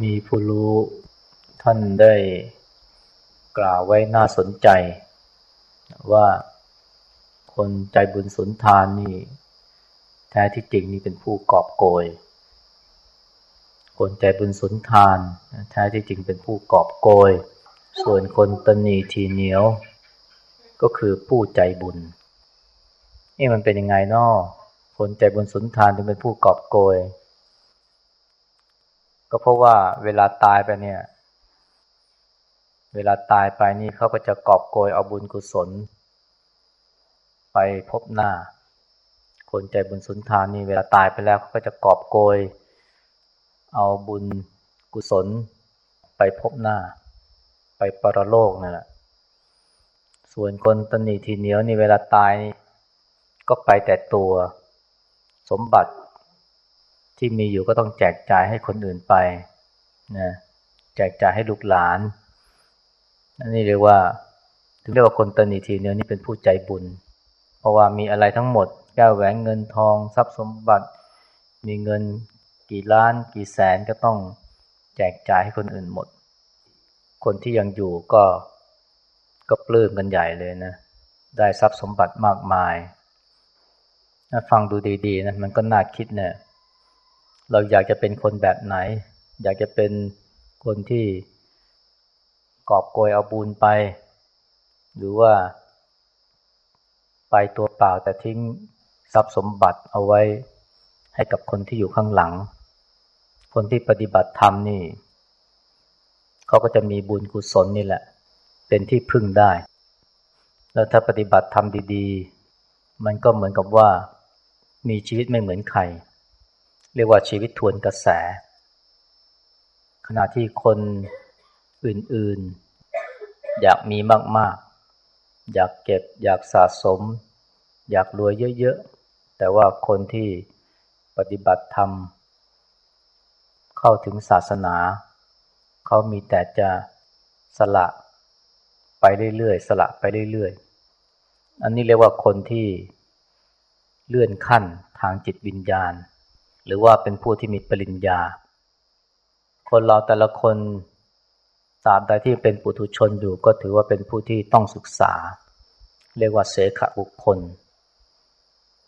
มีผู้รู้ท่านได้กล่าวไว้น่าสนใจ ว่าคนใจบุญสุนทานนี่ แท้ที่จริงนี่เป็นผู้กอบโกย คนใจบุญสุนทานแท้ที่จริงเป็นผู้กอบโกย ส่วนคนตนีทีเหนียว ก็คือผู้ใจบุญ นี่มันเป็นยังไงนาะคนใจบุญสุนทานถึงเป็นผู้กอบโกย ก็เพราะว่าเวลาตายไปเนี่ย เวลาตายไปนี่เขาก็จะกอบโกยเอาบุญกุศล ไปพบหน้า คนใจบุญสุนทานนี่เวลาตายไปแล้วเขาก็จะกอบโกย เอาบุญกุศล ไปพบหน้า ไปปรโลกนั่นแหละส่วนคนตนีทีเหนียวนี่เวลาตายก็ไปแต่ตัว สมบัติ ที่มีอยู่ก็ต้องแจกจ่ายให้คนอื่นไปนะแจกจ่ายให้ลูกหลานอันนี้เรียกว่า ถึงเรียกว่าคนตนีทีเนียนี่เป็นผู้ใจบุญ เพราะว่ามีอะไรทั้งหมดแก้วแหวนเงินทอง ทรัพย์สมบัติ มีเงินกี่ล้าน กี่แสนก็ต้องแจกจ่ายให้คนอื่นหมด คนที่ยังอยู่ก็ก็ปลื้มกันใหญ่เลยนะ ได้ทรัพย์สมบัติมากมาย ฟังดูดีๆนะมันก็น่าคิดเนะี่ย เราอยากจะเป็นคนแบบไหน อยากจะเป็นคนที่กอบโกยเอาบุญไป หรือว่า ไปตัวเปล่าแต่ทิ้งทรัพย์สมบัติเอาไว้ให้กับคนที่อยู่ข้างหลัง คนที่ปฏิบัติธรรมนี่เขาก็จะมีบุญกุศลนี่แหละ เป็นที่พึ่งได้ แล้วถ้าปฏิบัติธรรมดี ๆ มันก็เหมือนกับว่ามีชีวิตไม่เหมือนใคร เรียกว่าชีวิตทวนกระแส ขณะที่คนอื่นๆ อยากมีมากๆ อยากเก็บ อยากสะสม อยากรวยเยอะๆ แต่ว่าคนที่ปฏิบัติธรรม เข้าถึงศาสนา เขามีแต่จะสละไปเรื่อยๆ สละไปเรื่อยๆ อันนี้เรียกว่าคนที่เลื่อนขั้นทางจิตวิญญาณ หรือว่าเป็นผู้ที่มีปริญญา คนเราแต่ละคนตราบใดที่เป็นปุถุชนอยู่ก็ถือว่าเป็นผู้ที่ต้องศึกษา เรียกว่าเสขบุคคล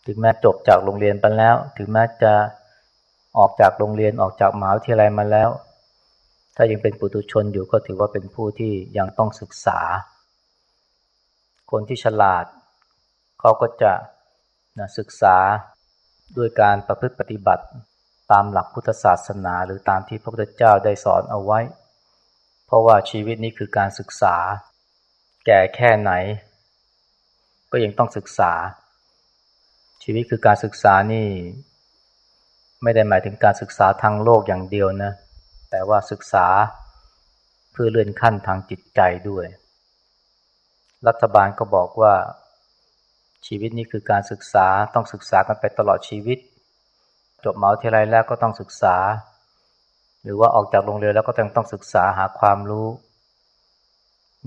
ถึงแม้จบจากโรงเรียนไปแล้ว ถึงแม้จะออกจากโรงเรียนออกจากมหาวิทยาลัยมาแล้ว ถ้ายังเป็นปุถุชนอยู่ก็ถือว่าเป็นผู้ที่ยังต้องศึกษา คนที่ฉลาด เขาก็จะนะศึกษา ด้วยการประพฤติปฏิบัติตามหลักพุทธศาสนาหรือตามที่พระพุทธเจ้าได้สอนเอาไว้ เพราะว่าชีวิตนี้คือการศึกษา แก่แค่ไหน ก็ยังต้องศึกษา ชีวิตคือการศึกษานี่ ไม่ได้หมายถึงการศึกษาทางโลกอย่างเดียวนะ แต่ว่าศึกษาเพื่อเลื่อนขั้นทางจิตใจด้วย รัฐบาลก็บอกว่า ชีวิตนี้คือการศึกษาต้องศึกษากันไปตลอดชีวิต จบมหาวิทยาลัยแล้วก็ต้องศึกษา หรือว่าออกจากโรงเรียนแล้วก็ต้องต้องศึกษาหาความรู้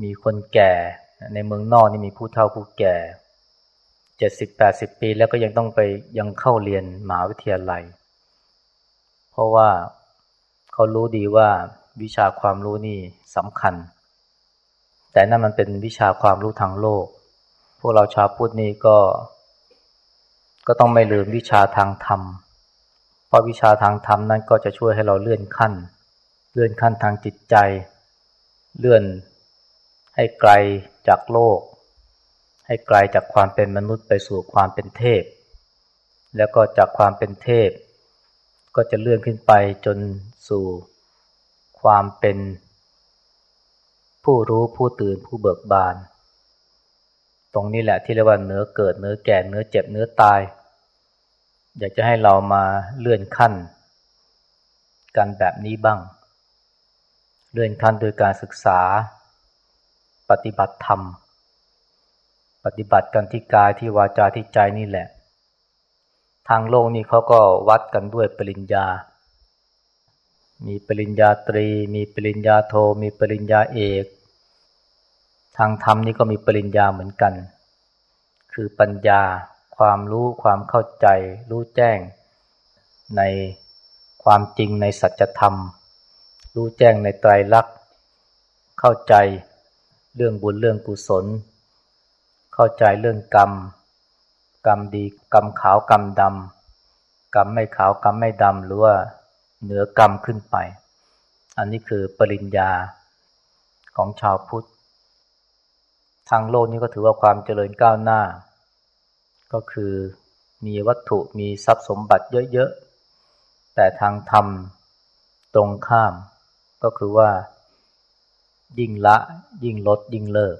มีคนแก่ในเมืองนอกนี่มีผู้เฒ่าผู้แก่เจ็ดสิบแปดสิบปีแล้วก็ยังต้องไปยังเข้าเรียนมหาวิทยาลัย เพราะว่าเขารู้ดีว่าวิชาความรู้นี่สำคัญ แต่นั่นมันเป็นวิชาความรู้ทางโลก พวกเราชาวพุทธนี่ก็ ก็ต้องไม่ลืมวิชาทางธรรม เพราะวิชาทางธรรมนั้นก็จะช่วยให้เราเลื่อนขั้น เลื่อนขั้นทางจิตใจ เลื่อนให้ไกลจากโลก ให้ไกลจากความเป็นมนุษย์ไปสู่ความเป็นเทพ แล้วก็จากความเป็นเทพ ก็จะเลื่อนขึ้นไปจนสู่ความเป็นผู้รู้ผู้ตื่นผู้เบิกบาน รงนี้แหละที่เรียกว่าเนื้อเกิดเนื้อแก่เนื้อเจ็บเนื้อตาย อยากจะให้เรามาเลื่อนขั้น กันแบบนี้บ้าง เลื่อนขั้นโดยการศึกษา ปฏิบัติธรรม ปฏิบัติกันที่กายที่วาจาที่ใจนี่แหละ ทางโลกนี่เขาก็วัดกันด้วยปริญญา มีปริญญาตรี มีปริญญาโท มีปริญญาเอก ทางธรรมนี่ก็มีปริญญาเหมือนกัน คือปัญญา ความรู้ความเข้าใจ รู้แจ้ง ในความจริงในสัจธรรม รู้แจ้งในไตรลักษณ์ เข้าใจเรื่องบุญเรื่องกุศล เข้าใจเรื่องกรรม กรรมดีกรรมขาวกรรมดำกรรมไม่ขาวกรรมไม่ดำหรือว่าเหนือกรรมขึ้นไป อันนี้คือปริญญาของชาวพุทธ ทางโลกนี้ก็ถือว่าความเจริญก้าวหน้า ก็คือมีวัตถุมีทรัพย์สมบัติเยอะๆ แต่ทางธรรมตรงข้าม ก็คือว่า ยิ่งละ ยิ่งลด ยิ่งเลิก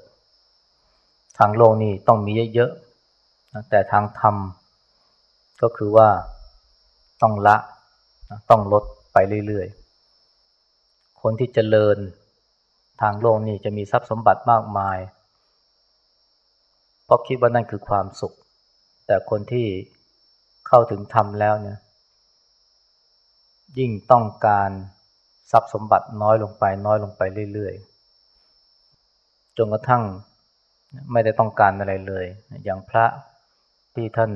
ทางโลกนี่ต้องมีเยอะๆ แต่ทางธรรมก็คือว่าต้องละ ต้องลดไปเรื่อยๆ คนที่เจริญทางโลกนี่จะมีทรัพย์สมบัติมากมาย เพราะคิดว่านั่นคือความสุข แต่คนที่เข้าถึงธรรมแล้วเนี่ยยิ่งต้องการทรัพย์สมบัติน้อยลงไป น้อยลงไปเรื่อยๆ จนกระทั่งไม่ได้ต้องการอะไรเลย อย่างพระที่ท่าน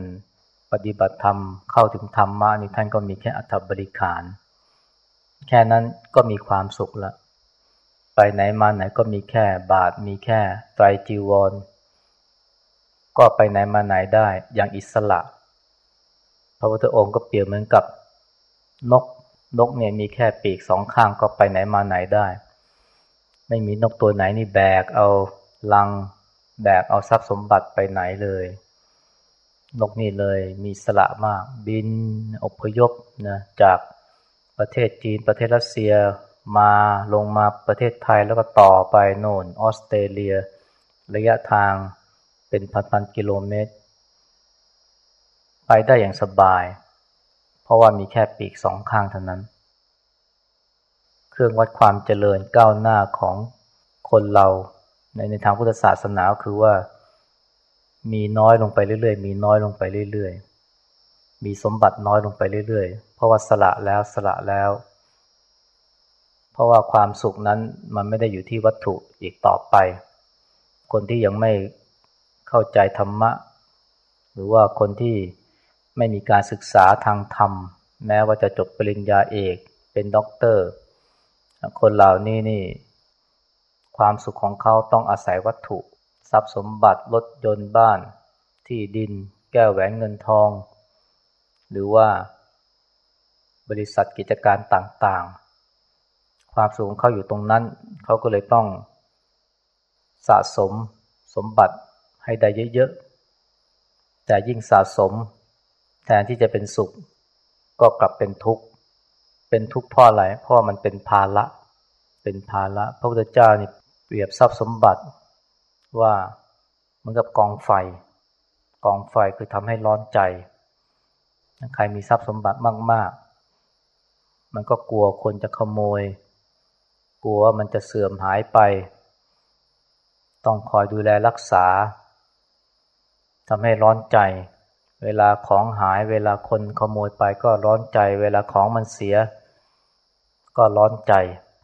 ปฏิบัติธรรมเข้าถึงธรรมมานี่ท่านก็มีแค่อัฐบริขาร แค่นั้นก็มีความสุขละ ไปไหนมาไหนก็มีแค่บาทมีแค่ไตรจีวร ก็ไปไหนมาไหนได้อย่างอิสระ พระพุทธองค์ก็เปรียบเหมือนกับนกนกเนี่ยมีแค่ปีกสองข้างก็ไปไหนมาไหนได้ ไม่มีนกตัวไหนนี่แบกเอาลังแบกเอาทรัพย์สมบัติไปไหนเลย นกนี่เลยมีสละมาก บินอพยพนะจากประเทศจีนประเทศรัสเซียมาลงมาประเทศไทยแล้วก็ต่อไปโน่นออสเตรเลีย ระยะทาง เป็นพันๆกิโลเมตร ไปได้อย่างสบาย เพราะว่ามีแค่ปีกสองข้างเท่านั้น เครื่องวัดความเจริญก้าวหน้าของคนเราในในทางพุทธศาสนาคือว่า มีน้อยลงไปเรื่อยๆ มีน้อยลงไปเรื่อยๆ มีสมบัติน้อยลงไปเรื่อยๆ เพราะว่าสละแล้วสละแล้ว เพราะว่าความสุขนั้นมันไม่ได้อยู่ที่วัตถุอีกต่อไป คนที่ยังไม่ เข้าใจธรรมะ หรือว่าคนที่ไม่มีการศึกษาทางธรรม แม้ว่าจะจบปริญญาเอกเป็นด็อกเตอร์ คนเหล่านี้นี่ความสุขของเขาต้องอาศัยวัตถุ ทรัพย์สมบัติรถยนต์บ้าน ที่ดิน แก้วแหวนเงินทอง หรือว่าบริษัทกิจการต่างๆ ความสูงเขาอยู่ตรงนั้น เขาก็เลยต้องสะสมสมบัติ ให้ได้เยอะๆ แต่ยิ่งสะสม แทนที่จะเป็นสุข ก็กลับเป็นทุกข์ เป็นทุกข์เพราะอะไร เพราะมันเป็นภาระ เป็นภาระ พระพุทธเจ้านี่เปรียบทรัพย์สมบัติว่าเหมือนกับกองไฟ กองไฟคือทำให้ร้อนใจ ใครมีทรัพย์สมบัติมาก ๆ มันก็กลัวคนจะขโมย กลัวมันจะเสื่อมหายไป ต้องคอยดูแลรักษา ทำให้ร้อนใจ เวลาของหาย เวลาคนขโมยไปก็ร้อนใจ เวลาของมันเสีย ก็ร้อนใจ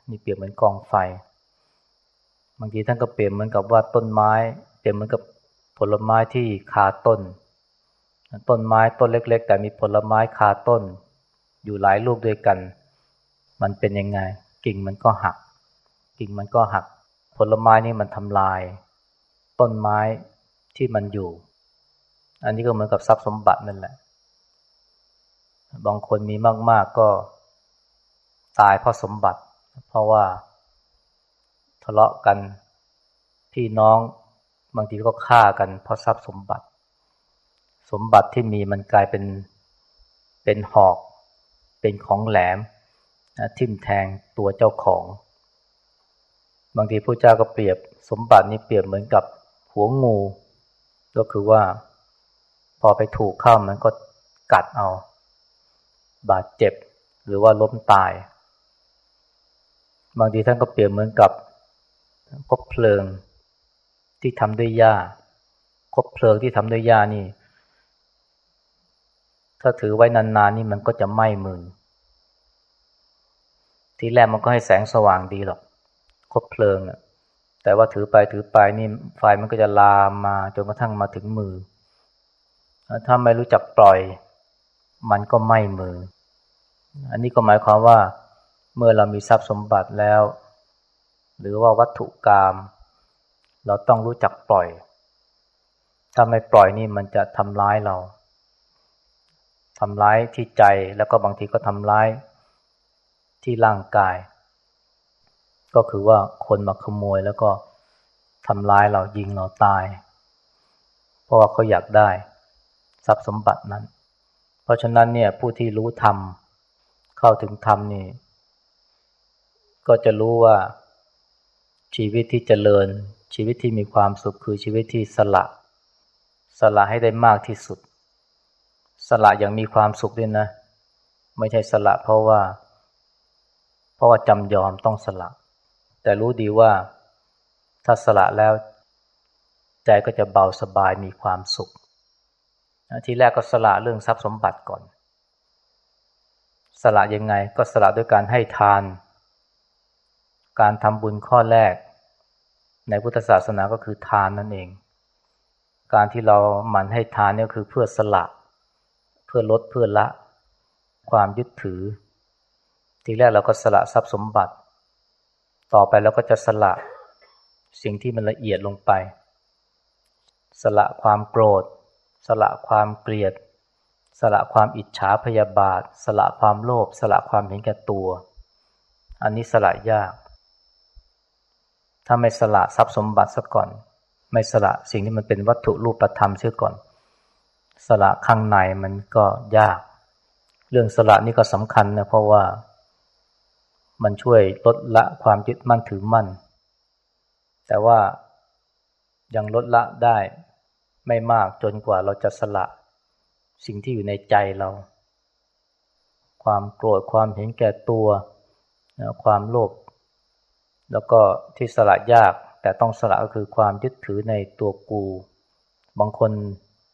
นี่เปรียบเหมือนกองไฟ บางทีท่านก็เปรียบเหมือนกับว่าต้นไม้ เปรียบเหมือนกับผลไม้ที่คาต้น ต้นไม้ต้นเล็ก ๆ แต่มีผลไม้คาต้น อยู่หลายลูกด้วยกัน มันเป็นยังไง กิ่งมันก็หัก กิ่งมันก็หัก ผลไม้นี่มันทำลาย ต้นไม้ที่มันอยู่ อันนี้ก็เหมือนกับทรัพย์สมบัตินั่นแหละ บางคนมีมาก ๆก็ตายเพราะสมบัติ เพราะว่าทะเลาะกันพี่น้องบางทีก็ฆ่ากันเพราะทรัพย์สมบัติ สมบัติที่มีมันกลายเป็นเป็นหอก เป็นของแหลมทิ่มแทงตัวเจ้าของ บางทีพระเจ้าก็เปรียบสมบัตินี้เปรียบเหมือนกับหัวงู ก็คือว่า พอไปถูกเข้ามันก็กัดเอา บาดเจ็บหรือว่าล้มตาย บางทีท่านก็เปรียบเหมือนกับคบเพลิงที่ทำด้วยหญ้าคบเพลิงที่ทำด้วยหญ้านี่ ถ้าถือไว้นานๆนี่มันก็จะไหม้มือทีแรกมันก็ให้แสงสว่างดีหรอกคบเพลิงอะแต่ว่าถือไปถือไปนี่ไฟมันก็จะลามมาจนกระทั่งมาถึงมือ ถ้าไม่รู้จักปล่อย มันก็ไม้มือ อันนี้ก็หมายความว่าเมื่อเรามีทรัพย์สมบัติแล้ว หรือว่าวัตถุกรรมเราต้องรู้จักปล่อย ถ้าไม่ปล่อยนี่มันจะทำร้ายเราทำร้ายที่ใจแล้วก็บางทีก็ทำร้ายที่ร่างกาย ก็คือว่าคนมาขโมยแล้วก็ทำร้ายเรายิงเราตาย เพราะว่าเขาอยากได้ ทรัพย์สมบัตินั้น เพราะฉะนั้นเนี่ยผู้ที่รู้ธรรมเข้าถึงธรรมนี่ ก็จะรู้ว่าชีวิตที่เจริญ ชีวิตที่มีความสุขคือชีวิตที่สละ สละให้ได้มากที่สุด สละอย่างมีความสุขด้วยนะ ไม่ใช่สละเพราะว่า เพราะว่าจำยอมต้องสละ แต่รู้ดีว่าถ้าสละแล้ว ใจก็จะเบาสบายมีความสุข ทีแรกก็สละเรื่องทรัพย์สมบัติก่อน สละยังไงก็สละด้วยการให้ทาน การทำบุญข้อแรก ในพุทธศาสนาก็คือทานนั่นเอง การที่เราหมั่นให้ทานนี่คือเพื่อสละ เพื่อลดเพื่อละ ความยึดถือ ทีแรกเราก็สละทรัพย์สมบัติ ต่อไปเราก็จะสละสิ่งที่มันละเอียดลงไป สละความโกรธ สละความเกลียด สละความอิจฉาพยาบาท สละความโลภสละความเห็นแก่ตัว อันนี้สละยาก ถ้าไม่สละทรัพย์สมบัติซะก่อน ไม่สละสิ่งที่มันเป็นวัตถุรูปธรรมเสียก่อน สละข้างในมันก็ยาก เรื่องสละนี่ก็สำคัญนะเพราะว่า มันช่วยลดละความยึดมั่นถือมั่น แต่ว่ายังลดละได้ ไม่มากจนกว่าเราจะสละ สิ่งที่อยู่ในใจเรา ความโกรธความเห็นแก่ตัวนะความโลภแล้วก็ที่สละยากแต่ต้องสละก็คือความยึดถือในตัวกู บางคน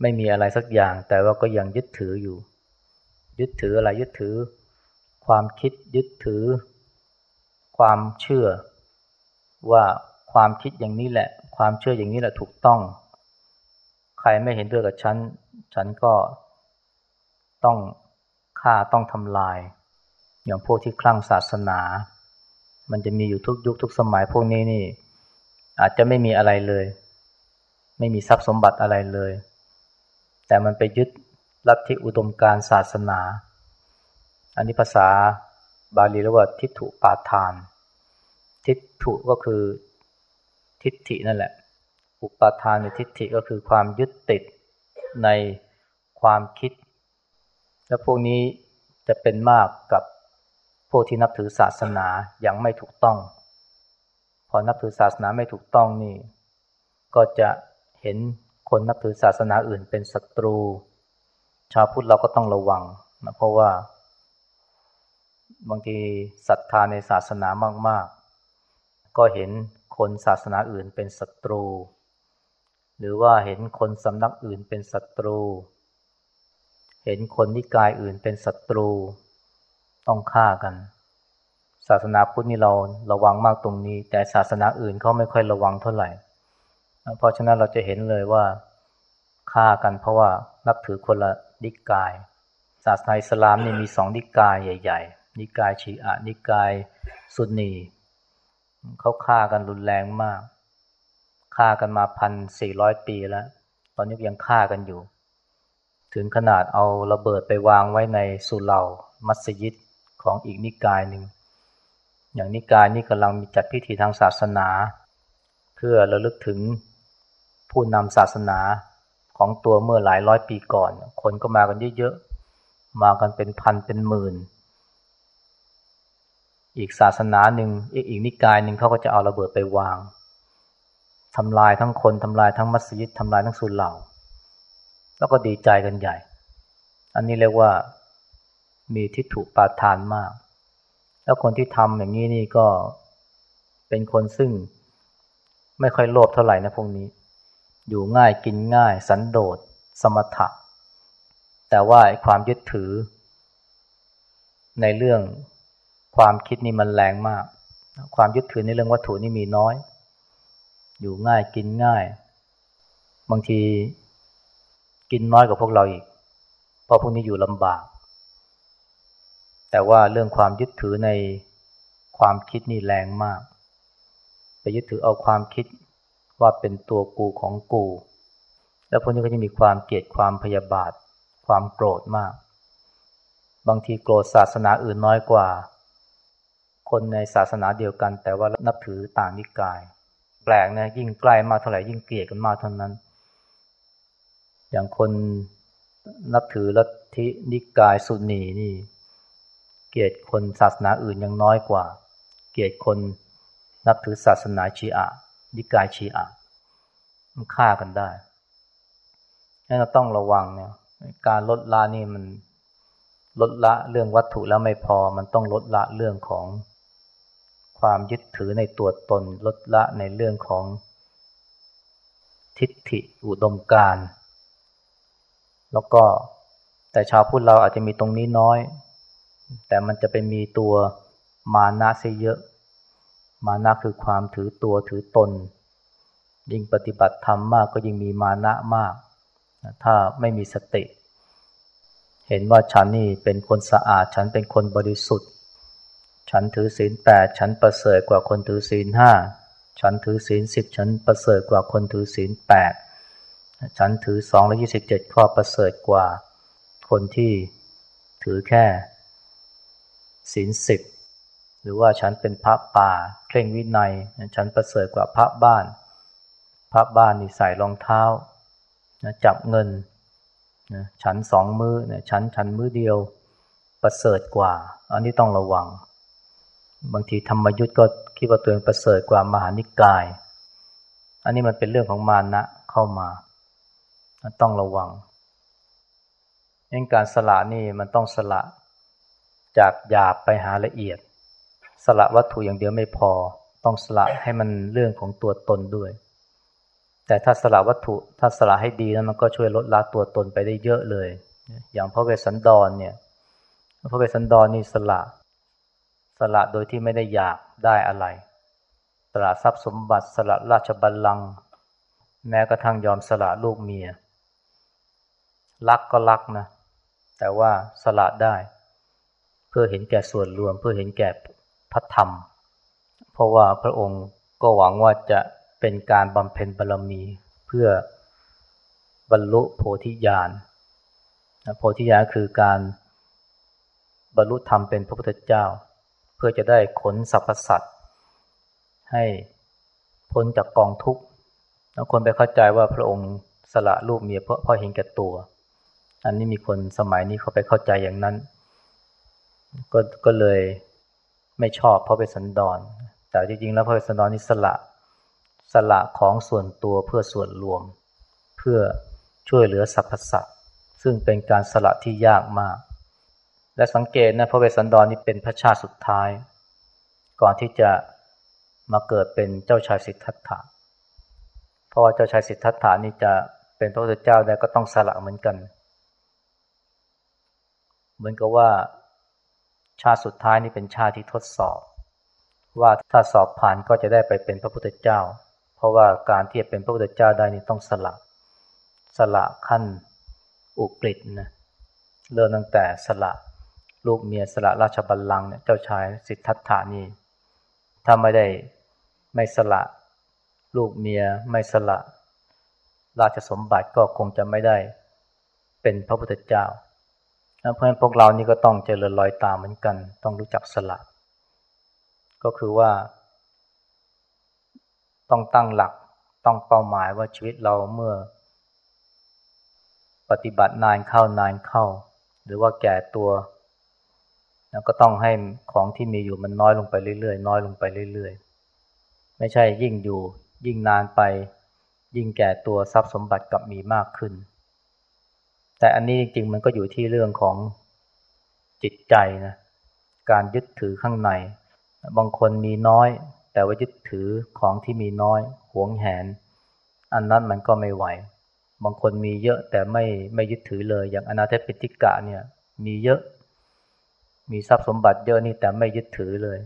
ไม่มีอะไรสักอย่าง แต่ว่าก็ยังยึดถืออยู่ ยึดถืออะไรยึดถือ ความคิดยึดถือ ความเชื่อ ว่าความคิดอย่างนี้แหละ ความเชื่ออย่างนี้แหละถูกต้อง ใครไม่เห็นด้วยกับฉัน ฉันก็ต้องฆ่าต้องทำลาย อย่างพวกที่คลั่งศาสนา มันจะมีอยู่ทุกยุคทุกสมัยพวกนี้นี่ อาจจะไม่มีอะไรเลย ไม่มีทรัพย์สมบัติอะไรเลย แต่มันไปยึดลัทธิอุดมการศาสนา อันนี้ภาษาบาลีเรียกว่าทิฏฐุปาทาน ทิฏฐุก็คือทิฏฐินั่นแหละ อุปาทานในทิฏฐิก็คือความยึดติดในความคิด และพวกนี้จะเป็นมากกับพวกที่นับถือศาสนาอย่างไม่ถูกต้อง พอนับถือศาสนาไม่ถูกต้องนี่ ก็จะเห็นคนนับถือศาสนาอื่นเป็นศัตรู ชาวพุทธเราก็ต้องระวังนะเพราะว่า บางทีศรัทธาในศาสนามาก ๆ ก็เห็นคนศาสนาอื่นเป็นศัตรู หรือว่าเห็นคนสำนักอื่นเป็นศัตรู เห็นคนนิกายอื่นเป็นศัตรู ต้องฆ่ากัน ศาสนาพุทธนี่เราระวังมากตรงนี้ แต่ศาสนาอื่นเขาไม่ค่อยระวังเท่าไหร่ เพราะฉะนั้นเราจะเห็นเลยว่าฆ่ากันเพราะว่านับถือคนละนิกาย ศาสนาอิสลามนี่มีสองนิกายใหญ่ ๆ นิกายชีอะนิกายซุนนีเขาฆ่ากันรุนแรงมาก ฆ่ากันมาพันสี่ร้อยปีแล้ว ตอนนี้ยังฆ่ากันอยู่ ถึงขนาดเอาระเบิดไปวางไว้ในสุเหร่ามัสยิดของอีกนิกายหนึ่ง อย่างนิกายนี้กำลังมีจัดพิธีทางศาสนา เพื่อระลึกถึงผู้นำศาสนาของตัวเมื่อหลายร้อยปีก่อน คนก็มากันเยอะๆ มากันเป็นพันเป็นหมื่น อีกศาสนาหนึ่งอีกอีกนิกายหนึ่งเขาก็จะเอาระเบิดไปวาง ทำลายทั้งคนทำลายทั้งมัสยิดทำลายทั้งสุลเหล่า แล้วก็ดีใจกันใหญ่ อันนี้เรียกว่ามีทิฏฐุปาทานมาก แล้วคนที่ทำอย่างนี้นี่ก็เป็นคนซึ่งไม่ค่อยโลภเท่าไหร่นะพวกนี้ อยู่ง่ายกินง่าย สันโดษ สมถะ แต่ว่าความยึดถือ ในเรื่องความคิดนี่มันแรงมาก ความยึดถือในเรื่องวัตถุนี่มีน้อย อยู่ง่ายกินง่าย บางทีกินน้อยกว่าพวกเราอีก เพราะพวกนี้อยู่ลำบาก แต่ว่าเรื่องความยึดถือในความคิดนี่แรงมาก ไปยึดถือเอาความคิดว่าเป็นตัวกูของกู แล้วพวกนี้ก็จะมีความเกลียดความพยาบาท ความโกรธมาก บางทีโกรธศาสนาอื่นน้อยกว่า คนในศาสนาเดียวกันแต่ว่านับถือต่างนิกาย แปลกนะยิ่งใกล้มาเท่าไหร่ยิ่งเกลียดกันมากเท่านั้น อย่างคนนับถือลัทธินิกายสุนีนี่ เกลียดคนศาสนาอื่นยังน้อยกว่า เกลียดคนนับถือศาสนาชีอะนิกายชีอะมันฆ่ากันได้นั่นเราต้องระวังเนี่ย การลดละนี่มันลดละเรื่องวัตถุแล้วไม่พอ มันต้องลดละเรื่องของ ความยึดถือในตัวตนลดละในเรื่องของทิฏฐิอุดมการ แล้วก็แต่ชาวพุทธเราอาจจะมีตรงนี้น้อย แต่มันจะไปมีตัวมานะเสียเยอะ มานะคือความถือตัวถือตน ยิ่งปฏิบัติธรรมมากก็ยิ่งมีมานะมาก ถ้าไม่มีสติ เห็นว่าฉันนี่เป็นคนสะอาด ฉันเป็นคนบริสุทธิ์ ฉันถือศีลแปดฉันประเสริฐกว่าคนถือศีลห้าฉันถือศีลสิบฉันประเสริฐกว่าคนถือศีลแปดฉันถือสองและยี่สิบเจ็ดข้อประเสริฐกว่า คนที่ถือแค่ศีลสิบหรือว่าฉันเป็นพระป่าเคร่งวินัยฉันประเสริฐกว่าพระบ้าน พระบ้านนี่ใส่รองเท้าจับเงินฉันสองมือฉันฉันมือเดียวประเสริฐกว่า อันนี้ต้องระวัง บางทีธรรมยุทธ์ก็คิดว่าตัวเองประเสริฐกว่ามหานิกาย อันนี้มันเป็นเรื่องของมานะเข้ามา ต้องระวังเองการสละนี่มันต้องสละจากหยาบไปหาละเอียด สละวัตถุอย่างเดียวไม่พอ ต้องสละให้มันเรื่องของตัวตนด้วย แต่ถ้าสละวัตถุถ้าสละให้ดีนั้นมันก็ช่วยลดละตัวตนไปได้เยอะเลย อย่างพระเวสสันดรเนี่ยพระเวสสันดรนี่สละ สละโดยที่ไม่ได้อยากได้อะไร สละทรัพย์สมบัติสละราชบัลลังก์แม้กระทั่งยอมสละลูกเมีย รักก็รักนะ แต่ว่าสละได้ เพื่อเห็นแก่ส่วนรวม เพื่อเห็นแก่พระธรรม เพราะว่าพระองค์ก็หวังว่าจะเป็นการบำเพ็ญบารมีเพื่อบรรลุโพธิญาณโพธิญาณคือการบรรลุธรรมเป็นพระพุทธเจ้า พื่อจะได้ขนสรรพสัตว์ให้พ้นจากกองทุกข์แล้วคนไปเข้าใจว่าพระองค์สละลูกเมียเพราะเพราะเห็นแก่ตัว อันนี้มีคนสมัยนี้เขาไปเข้าใจอย่างนั้น ก็ก็เลยไม่ชอบพระเวสสันดรแต่จริงๆแล้วพระเวสสันดรนี่สละสละของส่วนตัวเพื่อส่วนรวม เพื่อช่วยเหลือสรรพสัตว์ซึ่งเป็นการสละที่ยากมาก และสังเกตนะพระเวสสันดรนนี่เป็นพระชาติสุดท้าย ก่อนที่จะมาเกิดเป็นเจ้าชายสิทธัตถะเพราะว่าเจ้าชายสิทธัตถานี่จะเป็นพระพุทธเจ้าได้ก็ต้องสละเหมือนกัน เหมือนกับว่า ชาติสุดท้ายนี่เป็นชาติที่ทดสอบ ว่าถ้าสอบผ่านก็จะได้ไปเป็นพระพุทธเจ้า เพราะว่าการที่จะเป็นพระพุทธเจ้าได้นี่ต้องสละ สละขั้นอุกฤษนะเริ่มตั้งแต่สละ ลูกเมียสละราชบัลลังก์เนี่ยเจ้าชายสิทธัตถานี่ถ้าไม่ได้ไม่สละ ลูกเมียไม่สละ ราชสมบัติก็คงจะไม่ได้เป็นพระพุทธเจ้าเพราะฉะนั้นพวกเรานี่ก็ต้องเจริญรอยตามเหมือนกัน ต้องรู้จักสละ ก็คือว่า ต้องตั้งหลักต้องเป้าหมายว่าชีวิตเราเมื่อ ปฏิบัตินานเข้านานเข้า หรือว่าแก่ตัว แล้วก็ต้องให้ของที่มีอยู่มันน้อยลงไปเรื่อยๆ น้อยลงไปเรื่อยๆ ไม่ใช่ยิ่งอยู่ยิ่งนานไป ยิ่งแก่ตัวทรัพย์สมบัติกับมีมากขึ้น แต่อันนี้จริงๆมันก็อยู่ที่เรื่องของจิตใจนะการยึดถือข้างใน บางคนมีน้อย แต่ว่ายึดถือของที่มีน้อยหวงแหน อันนั้นมันก็ไม่ไหว บางคนมีเยอะแต่ไม่ไม่ยึดถือเลยอย่างอนาเทปิติกะเนี่ยมีเยอะ มีทรัพย์สมบัติเยอะนี่แต่ไม่ยึดถือเลย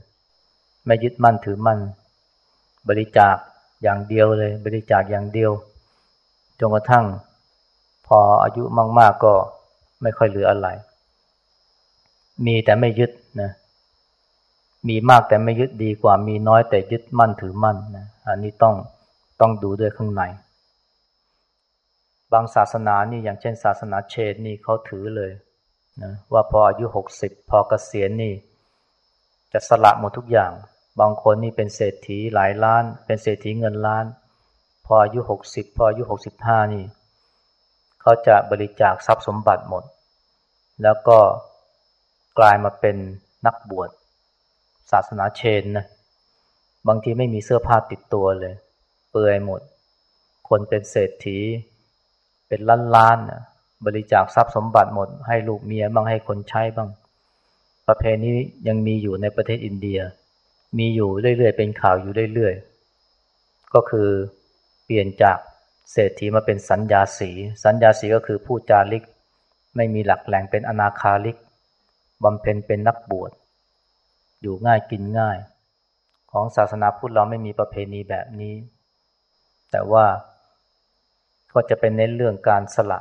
ไม่ยึดมั่นถือมั่น บริจาคอย่างเดียวเลย บริจาคอย่างเดียวจนกระทั่ง พออายุมาก ๆ ก็ไม่ค่อยเหลืออะไร มีแต่ไม่ยึดนะมีมากแต่ไม่ยึดดีกว่ามีน้อยแต่ยึดมั่นถือมั่นนะอันนี้ต้องต้องดูด้วยข้างใน บางศาสนานี่อย่างเช่น ศาสนาเชนนี่เขาถือเลย นะว่าพออายุหกสิบพอเกษียณนี่ จะสละหมดทุกอย่าง บางคนนี่เป็นเศรษฐีหลายล้าน เป็นเศรษฐีเงินล้าน พออายุหกสิบพออายุหกสิบห้านี่ เขาจะบริจาคทรัพย์สมบัติหมด แล้วก็กลายมาเป็นนักบวชศาสนาเชนนะบางทีไม่มีเสื้อผ้าติดตัวเลย เปื่อยหมด คนเป็นเศรษฐี เป็นล้านล้านนะ บริจาคทรัพย์สมบัติหมด ให้ลูกเมียบ้างให้คนใช้บ้าง ประเพณียังมีอยู่ในประเทศอินเดีย มีอยู่เรื่อยๆ เป็นข่าวอยู่เรื่อยๆ ก็คือเปลี่ยนจากเศรษฐีมาเป็นสัญญาสี สัญญาสีก็คือผู้จาริก ไม่มีหลักแหล่งเป็นอนาคาริกบำเพ็ญเป็นนักบวช อยู่ง่ายกินง่าย ของศาสนาพุทธเราไม่มีประเพณีแบบนี้ แต่ว่าก็จะเป็นเน้นเรื่องการสละ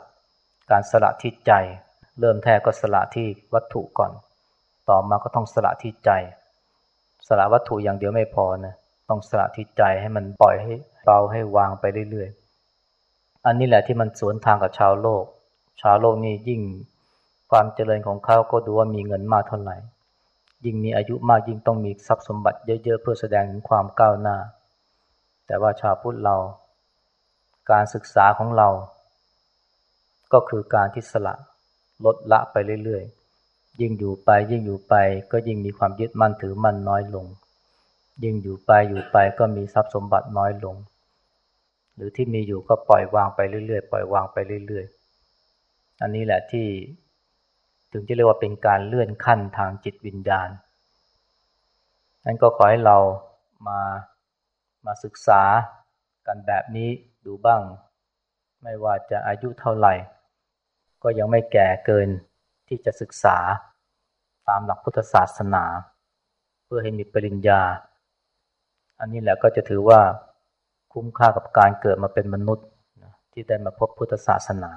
การสละที่ใจ เริ่มแท้ก็สละที่วัตถุก่อน ต่อมาก็ต้องสละที่ใจ สละวัตถุอย่างเดียวไม่พอนะต้องสละที่ใจให้มันปล่อยให้เบาให้วางไปเรื่อยๆ อันนี้แหละที่มันสวนทางกับชาวโลก ชาวโลกนี่ยิ่งความเจริญของเขาก็ดูว่ามีเงินมากเท่าไหร่ ยิ่งมีอายุมากยิ่งต้องมีทรัพย์สมบัติเยอะๆ เพื่อแสดงถึงความก้าวหน้า แต่ว่าชาวพุทธเรา การศึกษาของเรา ก็คือการที่สละลดละไปเรื่อยๆ ยิ่งอยู่ไปยิ่งอยู่ไปก็ยิ่งมีความยึดมั่นถือมั่นน้อยลง ยิ่งอยู่ไปอยู่ไปก็มีทรัพย์สมบัติน้อยลง หรือที่มีอยู่ก็ปล่อยวางไปเรื่อยๆ ปล่อยวางไปเรื่อยๆ อันนี้แหละที่ถึงจะเรียกว่าเป็นการเลื่อนขั้นทางจิตวิญญาณนั้นก็ขอให้เรามามาศึกษากันแบบนี้ดูบ้าง ไม่ว่าจะอายุเท่าไหร่ ก็ยังไม่แก่เกินที่จะศึกษาตามหลักพุทธศาสนา เพื่อให้มีปริญญา อันนี้แหละก็จะถือว่าคุ้มค่ากับการเกิดมาเป็นมนุษย์ที่ได้มาพบพุทธศาสนา